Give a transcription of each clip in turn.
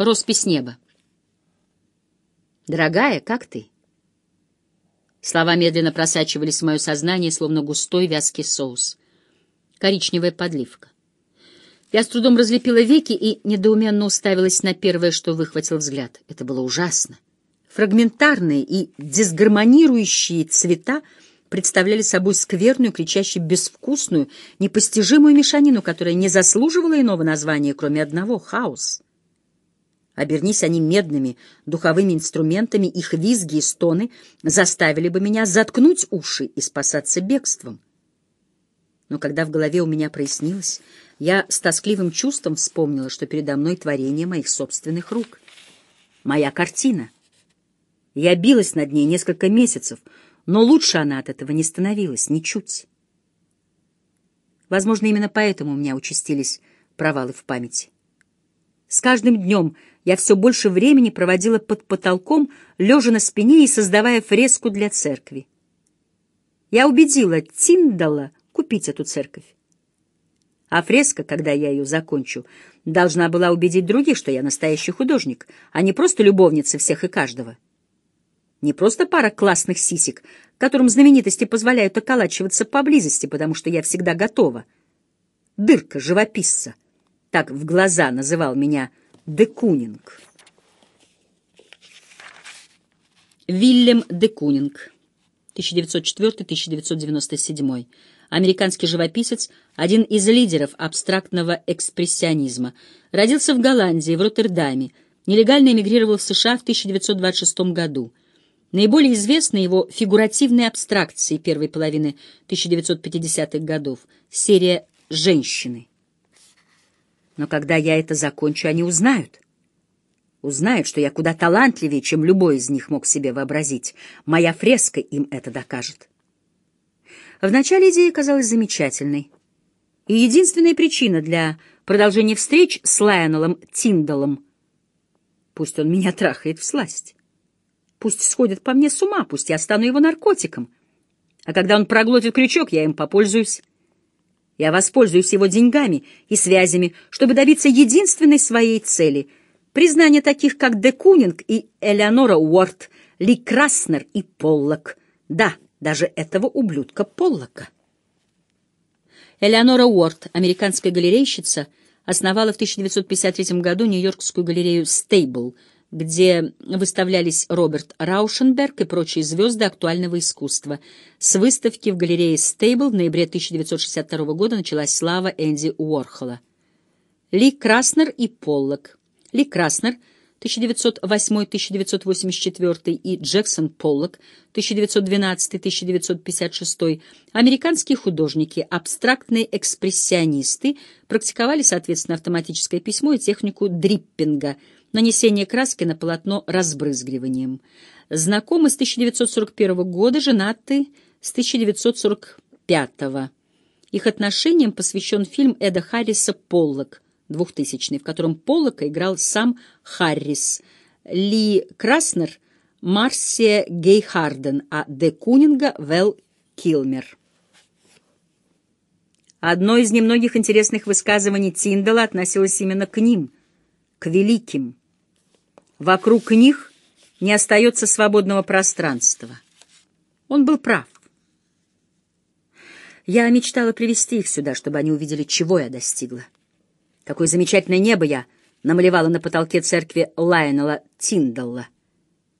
Роспись неба. «Дорогая, как ты?» Слова медленно просачивались в мое сознание, словно густой вязкий соус. Коричневая подливка. Я с трудом разлепила веки и недоуменно уставилась на первое, что выхватил взгляд. Это было ужасно. Фрагментарные и дисгармонирующие цвета представляли собой скверную, кричащую безвкусную, непостижимую мешанину, которая не заслуживала иного названия, кроме одного — хаос. Обернись они медными духовыми инструментами, их визги и стоны заставили бы меня заткнуть уши и спасаться бегством. Но когда в голове у меня прояснилось, я с тоскливым чувством вспомнила, что передо мной творение моих собственных рук. Моя картина. Я билась над ней несколько месяцев, но лучше она от этого не становилась, ничуть. Возможно, именно поэтому у меня участились провалы в памяти. С каждым днем я все больше времени проводила под потолком, лежа на спине и создавая фреску для церкви. Я убедила Тиндала купить эту церковь. А фреска, когда я ее закончу, должна была убедить других, что я настоящий художник, а не просто любовница всех и каждого. Не просто пара классных сисек, которым знаменитости позволяют околачиваться поблизости, потому что я всегда готова. Дырка живописца — так в глаза называл меня Декунинг. Вильям Декунинг, 1904-1997, американский живописец, один из лидеров абстрактного экспрессионизма. Родился в Голландии, в Роттердаме, нелегально эмигрировал в США в 1926 году. Наиболее известны его фигуративные абстракции первой половины 1950-х годов, серия «Женщины». Но когда я это закончу, они узнают. Узнают, что я куда талантливее, чем любой из них мог себе вообразить. Моя фреска им это докажет. Вначале идея казалась замечательной. И единственная причина для продолжения встреч с Лайонеллом Тиндалом — пусть он меня трахает в сласть. Пусть сходит по мне с ума, пусть я стану его наркотиком. А когда он проглотит крючок, я им попользуюсь. Я воспользуюсь его деньгами и связями, чтобы добиться единственной своей цели — признания таких, как Де Кунинг и Элеонора Уорд, Ли Краснер и Поллок. Да, даже этого ублюдка Поллока. Элеонора Уорд, американская галерейщица, основала в 1953 году Нью-Йоркскую галерею «Стейбл», где выставлялись Роберт Раушенберг и прочие звезды актуального искусства. С выставки в галерее Стейбл в ноябре 1962 года началась слава Энди Уорхола. Ли Краснер и Поллок. Ли Краснер 1908-1984 и Джексон Поллок 1912-1956 американские художники, абстрактные экспрессионисты, практиковали, соответственно, автоматическое письмо и технику дриппинга – нанесение краски на полотно разбрызгиванием. Знакомы с 1941 года, женаты с 1945 -го. Их отношениям посвящен фильм Эда Харриса «Поллок» 2000 в котором Поллока играл сам Харрис, Ли Краснер, Марсия Гейхарден, а Де Кунинга — Вэл Килмер. Одно из немногих интересных высказываний Тиндала относилось именно к ним, к великим. Вокруг них не остается свободного пространства. Он был прав. Я мечтала привести их сюда, чтобы они увидели, чего я достигла. Какое замечательное небо я намалевала на потолке церкви Лайонела Тиндалла.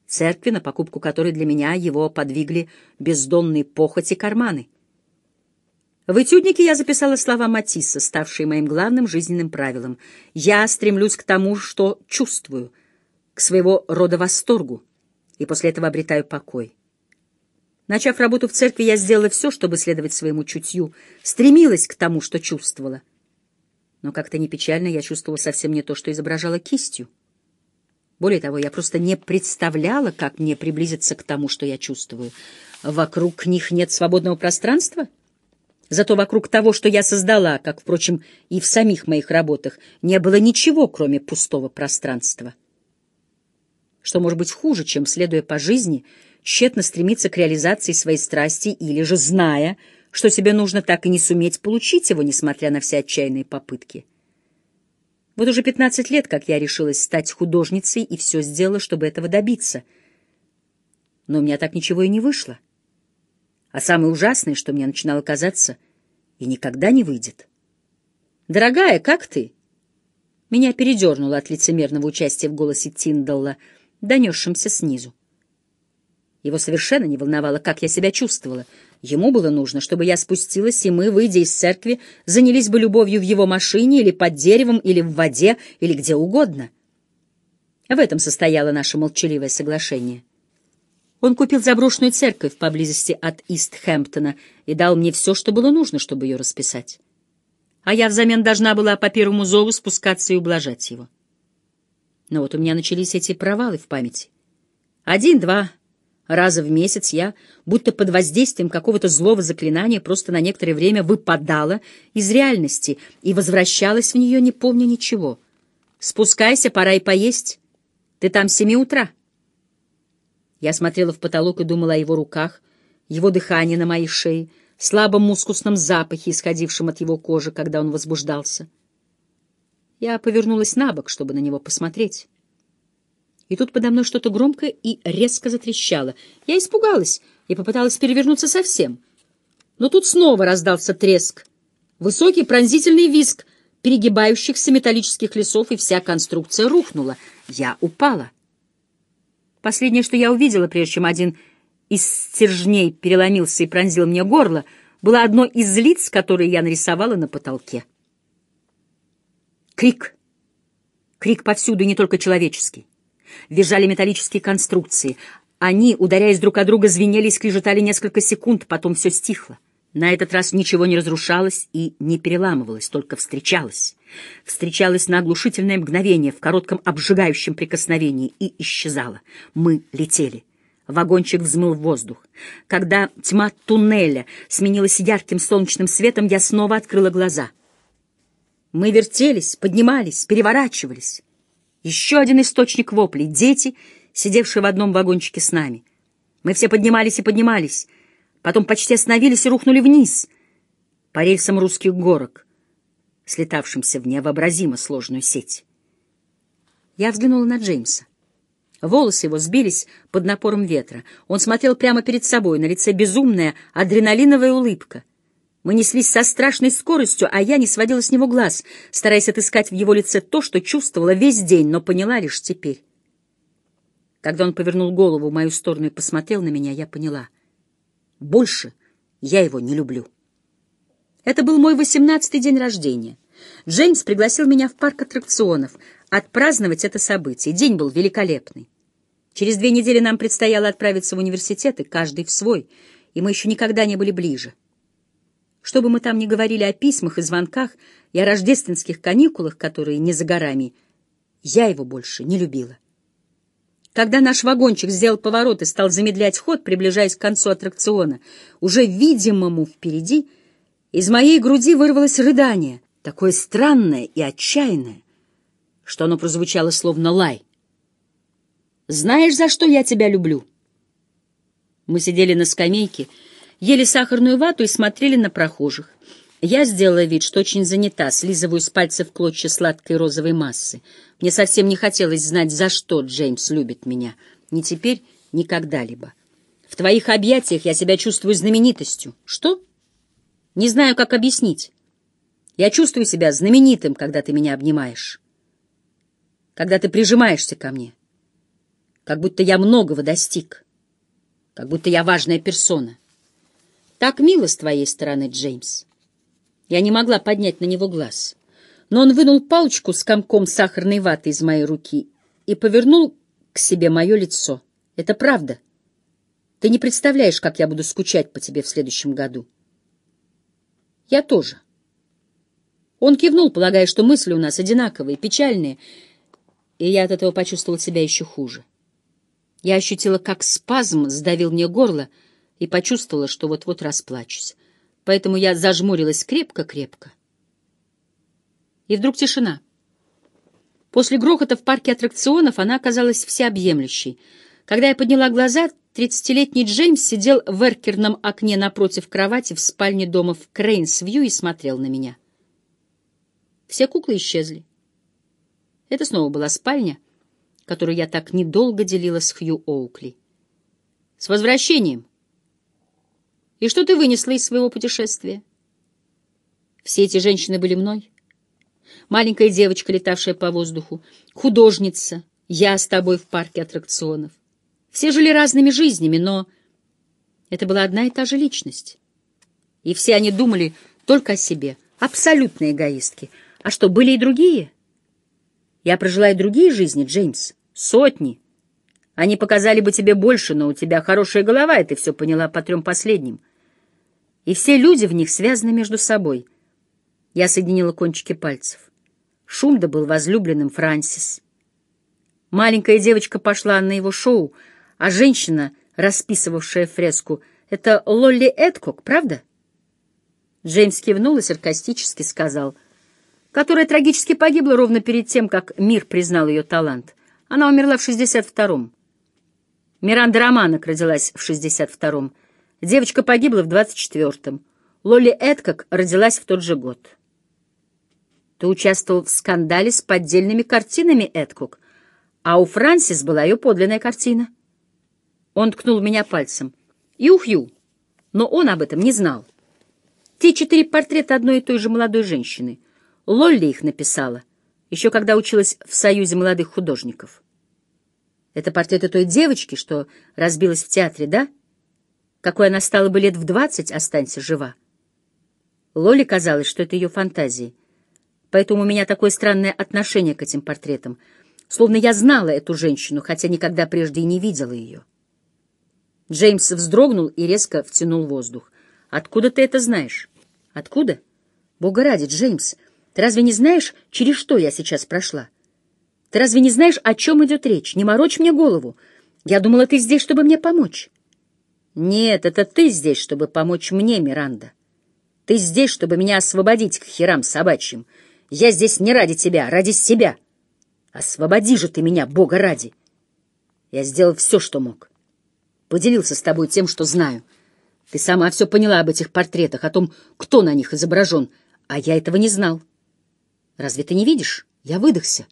Церкви, на покупку которой для меня его подвигли бездонные похоти карманы. В этюднике я записала слова Матисса, ставшие моим главным жизненным правилом. «Я стремлюсь к тому, что чувствую», к своего рода восторгу, и после этого обретаю покой. Начав работу в церкви, я сделала все, чтобы следовать своему чутью, стремилась к тому, что чувствовала. Но как-то не печально, я чувствовала совсем не то, что изображала кистью. Более того, я просто не представляла, как мне приблизиться к тому, что я чувствую. Вокруг них нет свободного пространства? Зато вокруг того, что я создала, как, впрочем, и в самих моих работах, не было ничего, кроме пустого пространства что может быть хуже, чем, следуя по жизни, тщетно стремиться к реализации своей страсти или же, зная, что себе нужно так и не суметь получить его, несмотря на все отчаянные попытки. Вот уже пятнадцать лет, как я решилась стать художницей, и все сделала, чтобы этого добиться. Но у меня так ничего и не вышло. А самое ужасное, что мне начинало казаться, и никогда не выйдет. «Дорогая, как ты?» Меня передернуло от лицемерного участия в голосе Тиндалла, донесшемся снизу. Его совершенно не волновало, как я себя чувствовала. Ему было нужно, чтобы я спустилась, и мы, выйдя из церкви, занялись бы любовью в его машине или под деревом, или в воде, или где угодно. В этом состояло наше молчаливое соглашение. Он купил заброшенную церковь поблизости от Истхэмптона и дал мне все, что было нужно, чтобы ее расписать. А я взамен должна была по первому зову спускаться и ублажать его. Но вот у меня начались эти провалы в памяти. Один-два раза в месяц я, будто под воздействием какого-то злого заклинания, просто на некоторое время выпадала из реальности и возвращалась в нее, не помня ничего. «Спускайся, пора и поесть. Ты там семи утра». Я смотрела в потолок и думала о его руках, его дыхании на моей шее, слабом мускусном запахе, исходившем от его кожи, когда он возбуждался. Я повернулась на бок, чтобы на него посмотреть. И тут подо мной что-то громко и резко затрещало. Я испугалась и попыталась перевернуться совсем. Но тут снова раздался треск. Высокий пронзительный визг перегибающихся металлических лесов, и вся конструкция рухнула. Я упала. Последнее, что я увидела, прежде чем один из стержней переломился и пронзил мне горло, было одно из лиц, которые я нарисовала на потолке. Крик. Крик повсюду, не только человеческий. Визжали металлические конструкции. Они, ударяясь друг о друга, звенели и скрежетали несколько секунд, потом все стихло. На этот раз ничего не разрушалось и не переламывалось, только встречалось. Встречалось на оглушительное мгновение, в коротком обжигающем прикосновении, и исчезало. Мы летели. Вагончик взмыл в воздух. Когда тьма туннеля сменилась ярким солнечным светом, я снова открыла глаза. Мы вертелись, поднимались, переворачивались. Еще один источник воплей — дети, сидевшие в одном вагончике с нами. Мы все поднимались и поднимались — потом почти остановились и рухнули вниз по рельсам русских горок, слетавшимся в невообразимо сложную сеть. Я взглянула на Джеймса. Волосы его сбились под напором ветра. Он смотрел прямо перед собой, на лице безумная адреналиновая улыбка. Мы неслись со страшной скоростью, а я не сводила с него глаз, стараясь отыскать в его лице то, что чувствовала весь день, но поняла лишь теперь. Когда он повернул голову в мою сторону и посмотрел на меня, я поняла — больше я его не люблю. Это был мой восемнадцатый день рождения. Джеймс пригласил меня в парк аттракционов отпраздновать это событие. День был великолепный. Через две недели нам предстояло отправиться в университет, и каждый в свой, и мы еще никогда не были ближе. Что бы мы там ни говорили о письмах и звонках, и о рождественских каникулах, которые не за горами, я его больше не любила. Когда наш вагончик сделал поворот и стал замедлять ход, приближаясь к концу аттракциона, уже видимому впереди, из моей груди вырвалось рыдание, такое странное и отчаянное, что оно прозвучало словно лай. «Знаешь, за что я тебя люблю?» Мы сидели на скамейке, ели сахарную вату и смотрели на прохожих. Я сделала вид, что очень занята, слизываю с пальцев клочья сладкой розовой массы. Мне совсем не хотелось знать, за что Джеймс любит меня. Ни теперь, ни когда-либо. В твоих объятиях я себя чувствую знаменитостью. Что? Не знаю, как объяснить. Я чувствую себя знаменитым, когда ты меня обнимаешь. Когда ты прижимаешься ко мне. Как будто я многого достиг. Как будто я важная персона. Так мило с твоей стороны, Джеймс. Я не могла поднять на него глаз. Но он вынул палочку с комком сахарной ваты из моей руки и повернул к себе мое лицо. Это правда. Ты не представляешь, как я буду скучать по тебе в следующем году. Я тоже. Он кивнул, полагая, что мысли у нас одинаковые, печальные, и я от этого почувствовала себя еще хуже. Я ощутила, как спазм сдавил мне горло, и почувствовала, что вот-вот расплачусь поэтому я зажмурилась крепко-крепко. И вдруг тишина. После грохота в парке аттракционов она оказалась всеобъемлющей. Когда я подняла глаза, тридцатилетний Джеймс сидел в эркерном окне напротив кровати в спальне дома в Крейнсвью и смотрел на меня. Все куклы исчезли. Это снова была спальня, которую я так недолго делила с Хью Оукли. «С возвращением!» «И что ты вынесла из своего путешествия?» Все эти женщины были мной. Маленькая девочка, летавшая по воздуху, художница, я с тобой в парке аттракционов. Все жили разными жизнями, но это была одна и та же личность. И все они думали только о себе, абсолютные эгоистки. А что, были и другие? Я прожила и другие жизни, Джеймс, сотни. Они показали бы тебе больше, но у тебя хорошая голова, и ты все поняла по трем последним. И все люди в них связаны между собой. Я соединила кончики пальцев. Шумда был возлюбленным Франсис. Маленькая девочка пошла на его шоу, а женщина, расписывавшая фреску, — это Лолли Эдкок, правда? Джеймс кивнул и саркастически сказал, которая трагически погибла ровно перед тем, как мир признал ее талант. Она умерла в 62-м. Миранда Романок родилась в 62-м. Девочка погибла в 24-м. Лолли Эдкок родилась в тот же год. Ты участвовал в скандале с поддельными картинами, Эдкок, а у Франсис была ее подлинная картина. Он ткнул меня пальцем. И у Хью. Но он об этом не знал. Те четыре портрета одной и той же молодой женщины. Лолли их написала, еще когда училась в Союзе молодых художников. Это портреты той девочки, что разбилась в театре, да? Какой она стала бы лет в двадцать, останься жива. Лолли казалось, что это ее фантазии. Поэтому у меня такое странное отношение к этим портретам, словно я знала эту женщину, хотя никогда прежде и не видела ее. Джеймс вздрогнул и резко втянул воздух. «Откуда ты это знаешь?» «Откуда?» «Бога ради, Джеймс, ты разве не знаешь, через что я сейчас прошла? Ты разве не знаешь, о чем идет речь? Не морочь мне голову. Я думала, ты здесь, чтобы мне помочь». «Нет, это ты здесь, чтобы помочь мне, Миранда. Ты здесь, чтобы меня освободить к херам собачьим. Я здесь не ради тебя, а ради себя. Освободи же ты меня, Бога ради!» Я сделал все, что мог поделился с тобой тем, что знаю. Ты сама все поняла об этих портретах, о том, кто на них изображен, а я этого не знал. Разве ты не видишь? Я выдохся.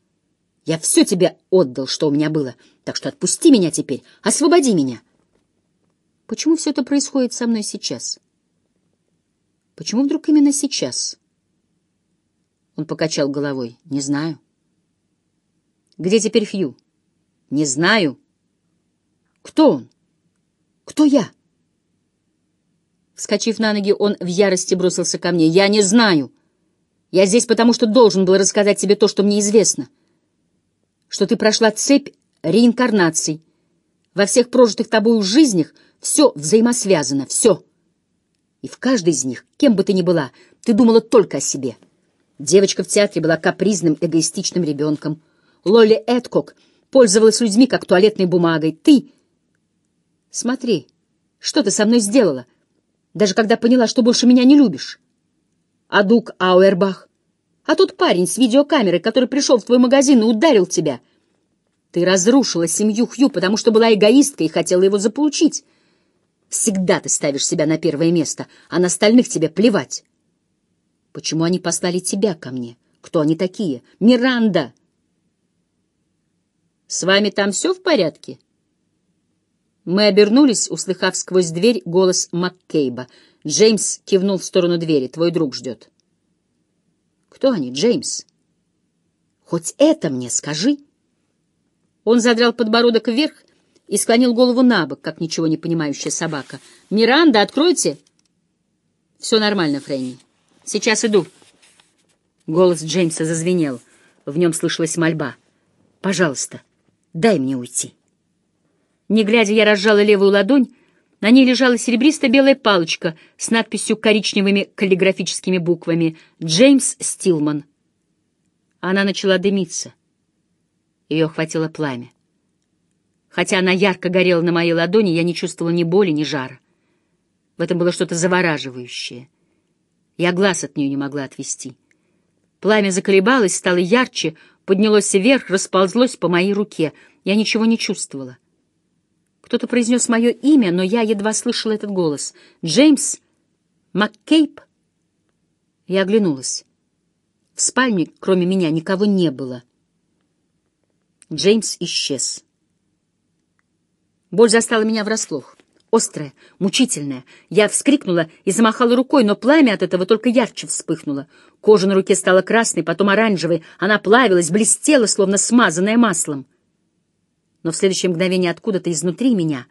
Я все тебе отдал, что у меня было, так что отпусти меня теперь, освободи меня. Почему все это происходит со мной сейчас? Почему вдруг именно сейчас? Он покачал головой. Не знаю. Где теперь Хью? Не знаю. Кто он? Кто я? Вскочив на ноги, он в ярости бросился ко мне. Я не знаю. Я здесь потому, что должен был рассказать тебе то, что мне известно. Что ты прошла цепь реинкарнаций. Во всех прожитых тобою жизнях все взаимосвязано, все. И в каждой из них, кем бы ты ни была, ты думала только о себе. Девочка в театре была капризным, эгоистичным ребенком. Лоли Эдкок пользовалась людьми, как туалетной бумагой. Ты Смотри, что ты со мной сделала, даже когда поняла, что больше меня не любишь. А Дук Ауэрбах, а тот парень с видеокамерой, который пришел в твой магазин и ударил тебя. Ты разрушила семью Хью, потому что была эгоисткой и хотела его заполучить. Всегда ты ставишь себя на первое место, а на остальных тебе плевать. Почему они послали тебя ко мне? Кто они такие? Миранда! С вами там все в порядке? — мы обернулись, услыхав сквозь дверь голос Маккейба. Джеймс кивнул в сторону двери. «Твой друг ждет». «Кто они, Джеймс?» «Хоть это мне скажи». Он задрал подбородок вверх и склонил голову на бок, как ничего не понимающая собака. «Миранда, откройте!» «Все нормально, Фрэнни. Сейчас иду». Голос Джеймса зазвенел. В нем слышалась мольба. «Пожалуйста, дай мне уйти». Не глядя, я разжала левую ладонь. На ней лежала серебристо-белая палочка с надписью коричневыми каллиграфическими буквами «Джеймс Стилман». Она начала дымиться. Ее охватило пламя. Хотя она ярко горела на моей ладони, я не чувствовала ни боли, ни жара. В этом было что-то завораживающее. Я глаз от нее не могла отвести. Пламя заколебалось, стало ярче, поднялось вверх, расползлось по моей руке. Я ничего не чувствовала. Кто-то произнес мое имя, но я едва слышала этот голос. «Джеймс? Маккейп?» Я оглянулась. В спальне, кроме меня, никого не было. Джеймс исчез. Боль застала меня врасплох. Острая, мучительная. Я вскрикнула и замахала рукой, но пламя от этого только ярче вспыхнуло. Кожа на руке стала красной, потом оранжевой. Она плавилась, блестела, словно смазанная маслом. Но в следующее мгновение откуда-то изнутри меня,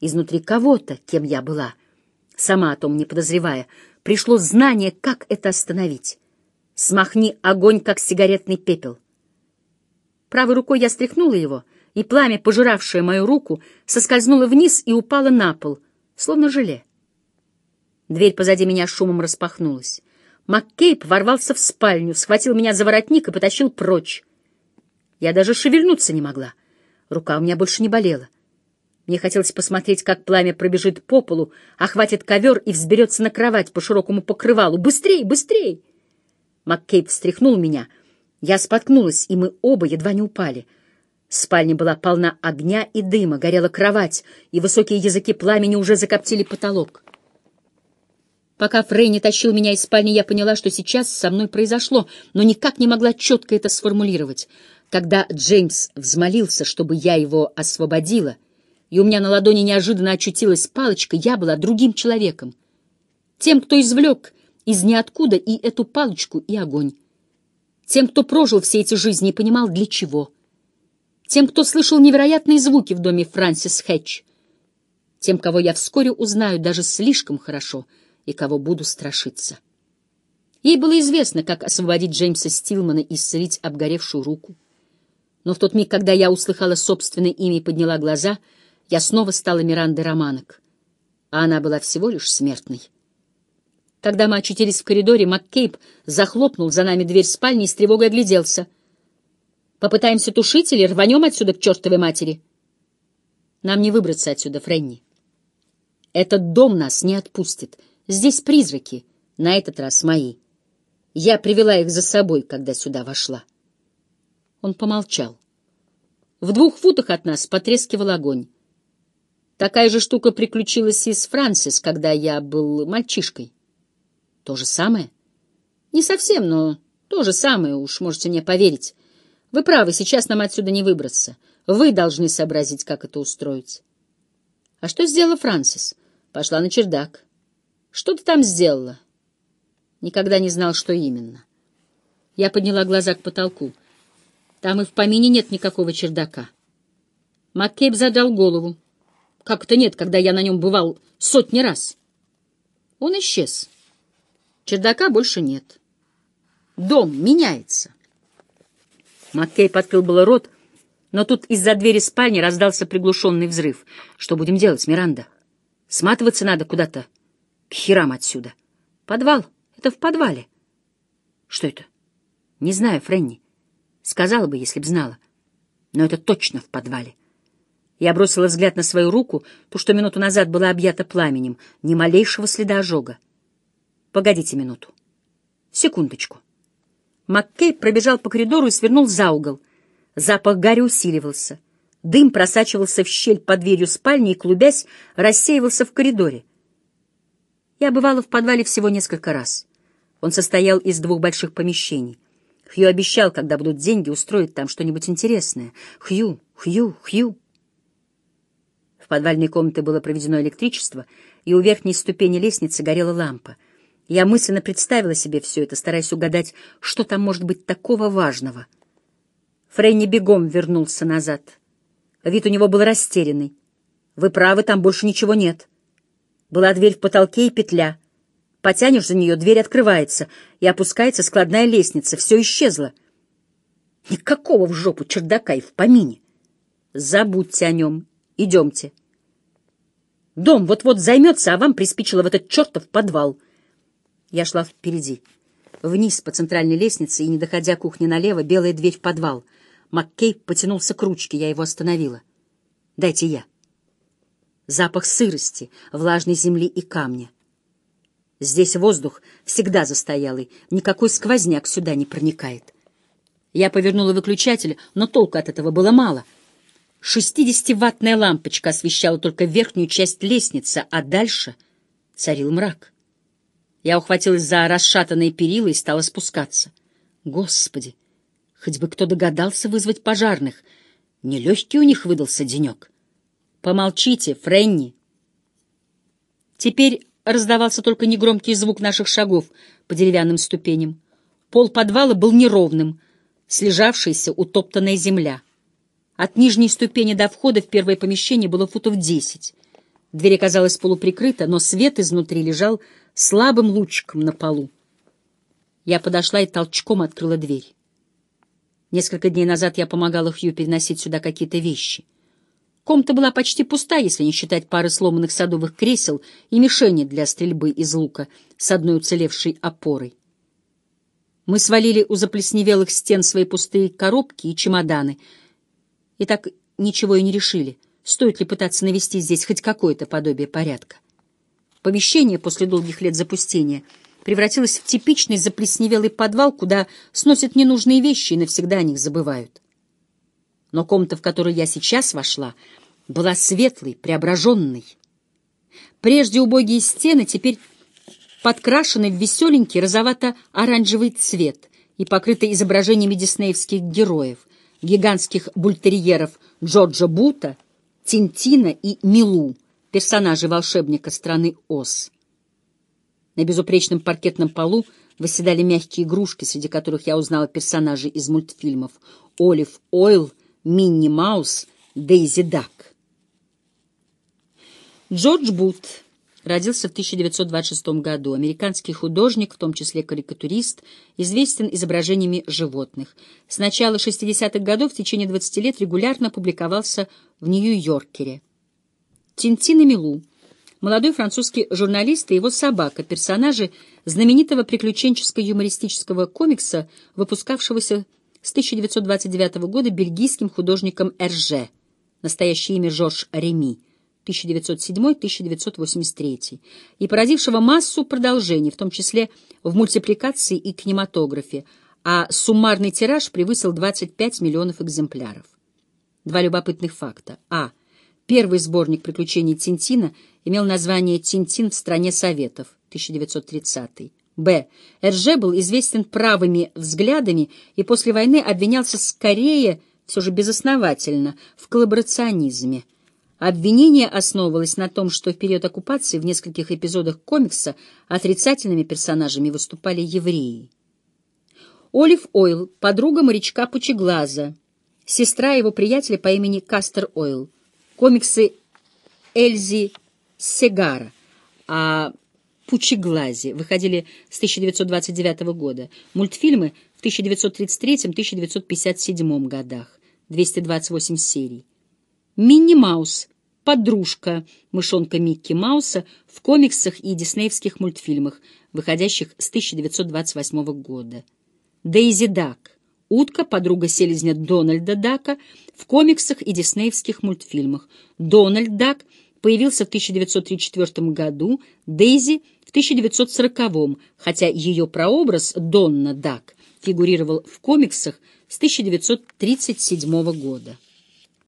изнутри кого-то, кем я была, сама о том не подозревая, пришло знание, как это остановить. Смахни огонь, как сигаретный пепел. Правой рукой я стряхнула его — и пламя, пожиравшее мою руку, соскользнуло вниз и упало на пол, словно желе. Дверь позади меня шумом распахнулась. Маккейб ворвался в спальню, схватил меня за воротник и потащил прочь. Я даже шевельнуться не могла. Рука у меня больше не болела. Мне хотелось посмотреть, как пламя пробежит по полу, охватит ковер и взберется на кровать по широкому покрывалу. «Быстрей, быстрей!» Маккейб встряхнул меня. Я споткнулась, и мы оба едва не упали — Спальня была полна огня и дыма, горела кровать, и высокие языки пламени уже закоптили потолок. Пока Фрей тащил меня из спальни, я поняла, что сейчас со мной произошло, но никак не могла четко это сформулировать. Когда Джеймс взмолился, чтобы я его освободила, и у меня на ладони неожиданно очутилась палочка, я была другим человеком. Тем, кто извлек из ниоткуда и эту палочку, и огонь. Тем, кто прожил все эти жизни и понимал, для чего — тем, кто слышал невероятные звуки в доме Франсис Хэтч, тем, кого я вскоре узнаю даже слишком хорошо и кого буду страшиться. Ей было известно, как освободить Джеймса Стилмана и исцелить обгоревшую руку. Но в тот миг, когда я услыхала собственное имя и подняла глаза, я снова стала Мирандой Романок, а она была всего лишь смертной. Когда мы очутились в коридоре, МакКейб захлопнул за нами дверь спальни и с тревогой огляделся — Попытаемся тушить или рванем отсюда к чертовой матери? Нам не выбраться отсюда, Френни. Этот дом нас не отпустит. Здесь призраки, на этот раз мои. Я привела их за собой, когда сюда вошла. Он помолчал. В двух футах от нас потрескивал огонь. Такая же штука приключилась и с Франсис, когда я был мальчишкой. То же самое? Не совсем, но то же самое, уж можете мне поверить. Вы правы, сейчас нам отсюда не выбраться. Вы должны сообразить, как это устроить. А что сделала Франсис? Пошла на чердак. Что ты там сделала? Никогда не знал, что именно. Я подняла глаза к потолку. Там и в помине нет никакого чердака. Маккейб задал голову. Как это нет, когда я на нем бывал сотни раз? Он исчез. Чердака больше нет. Дом меняется. Маккей подкрыл было рот, но тут из-за двери спальни раздался приглушенный взрыв. «Что будем делать, Миранда? Сматываться надо куда-то. К херам отсюда. Подвал. Это в подвале». «Что это?» «Не знаю, Френни. Сказала бы, если б знала. Но это точно в подвале». Я бросила взгляд на свою руку, ту, что минуту назад была объята пламенем, ни малейшего следа ожога. «Погодите минуту. Секундочку». Маккей пробежал по коридору и свернул за угол. Запах гари усиливался. Дым просачивался в щель под дверью спальни и, клубясь, рассеивался в коридоре. Я бывала в подвале всего несколько раз. Он состоял из двух больших помещений. Хью обещал, когда будут деньги, устроить там что-нибудь интересное. Хью, Хью, Хью. В подвальной комнате было проведено электричество, и у верхней ступени лестницы горела лампа — я мысленно представила себе все это, стараясь угадать, что там может быть такого важного. Фрейни бегом вернулся назад. Вид у него был растерянный. «Вы правы, там больше ничего нет». Была дверь в потолке и петля. Потянешь за нее, дверь открывается, и опускается складная лестница. Все исчезло. Никакого в жопу чердака и в помине. Забудьте о нем. Идемте. Дом вот-вот займется, а вам приспичило в этот чертов подвал — я шла впереди. Вниз по центральной лестнице и, не доходя кухни налево, белая дверь в подвал. Маккей потянулся к ручке, я его остановила. «Дайте я». Запах сырости, влажной земли и камня. Здесь воздух всегда застоялый, никакой сквозняк сюда не проникает. Я повернула выключатель, но толку от этого было мало. Шестидесятиваттная лампочка освещала только верхнюю часть лестницы, а дальше царил мрак. Я ухватилась за расшатанные перила и стала спускаться. Господи, хоть бы кто догадался вызвать пожарных — Нелегкий у них выдался денек. Помолчите, Френни. Теперь раздавался только негромкий звук наших шагов по деревянным ступеням. Пол подвала был неровным, слежавшаяся утоптанная земля. От нижней ступени до входа в первое помещение было футов десять. Дверь оказалась полуприкрыта, но свет изнутри лежал слабым лучиком на полу. Я подошла и толчком открыла дверь. Несколько дней назад я помогала Хью переносить сюда какие-то вещи. Комната была почти пуста, если не считать пары сломанных садовых кресел и мишени для стрельбы из лука с одной уцелевшей опорой. Мы свалили у заплесневелых стен свои пустые коробки и чемоданы, и так ничего и не решили, стоит ли пытаться навести здесь хоть какое-то подобие порядка. Помещение после долгих лет запустения превратилось в типичный заплесневелый подвал, куда сносят ненужные вещи и навсегда о них забывают. Но комната, в которую я сейчас вошла, была светлой, преображенной. Прежде убогие стены теперь подкрашены в веселенький розовато-оранжевый цвет и покрыты изображениями диснеевских героев, гигантских бультерьеров Джорджа Бута, Тинтина и Милу, персонажей волшебника страны Оз. На безупречном паркетном полу восседали мягкие игрушки, среди которых я узнала персонажей из мультфильмов Олив Ойл, Минни Маус, Дейзи Дак. Джордж Бут родился в 1926 году. Американский художник, в том числе карикатурист, известен изображениями животных. С начала 60-х годов в течение 20 лет регулярно публиковался в Нью-Йоркере. Тинтин и Милу. Молодой французский журналист и его собака, персонажи знаменитого приключенческо-юмористического комикса, выпускавшегося с 1929 года бельгийским художником Эрже, настоящее имя Жорж Реми, 1907-1983, и породившего массу продолжений, в том числе в мультипликации и кинематографе, а суммарный тираж превысил 25 миллионов экземпляров. Два любопытных факта. А. Первый сборник приключений Тинтина имел название «Тинтин в стране Советов» 1930 Б. Эрже был известен правыми взглядами и после войны обвинялся скорее, все же безосновательно, в коллаборационизме. Обвинение основывалось на том, что в период оккупации в нескольких эпизодах комикса отрицательными персонажами выступали евреи. Олив Ойл, подруга морячка Пучеглаза, сестра его приятеля по имени Кастер Ойл. Комиксы Эльзи Сегара, а Пучеглазе выходили с 1929 года, мультфильмы в 1933-1957 годах, 228 серий. Минни Маус, подружка мышонка Микки Мауса в комиксах и диснеевских мультфильмах, выходящих с 1928 года. Дейзи Дак, утка, подруга селезня Дональда Дака в комиксах и диснеевских мультфильмах. Дональд Дак появился в 1934 году, Дейзи — в 1940-м, хотя ее прообраз Донна Дак фигурировал в комиксах с 1937 года.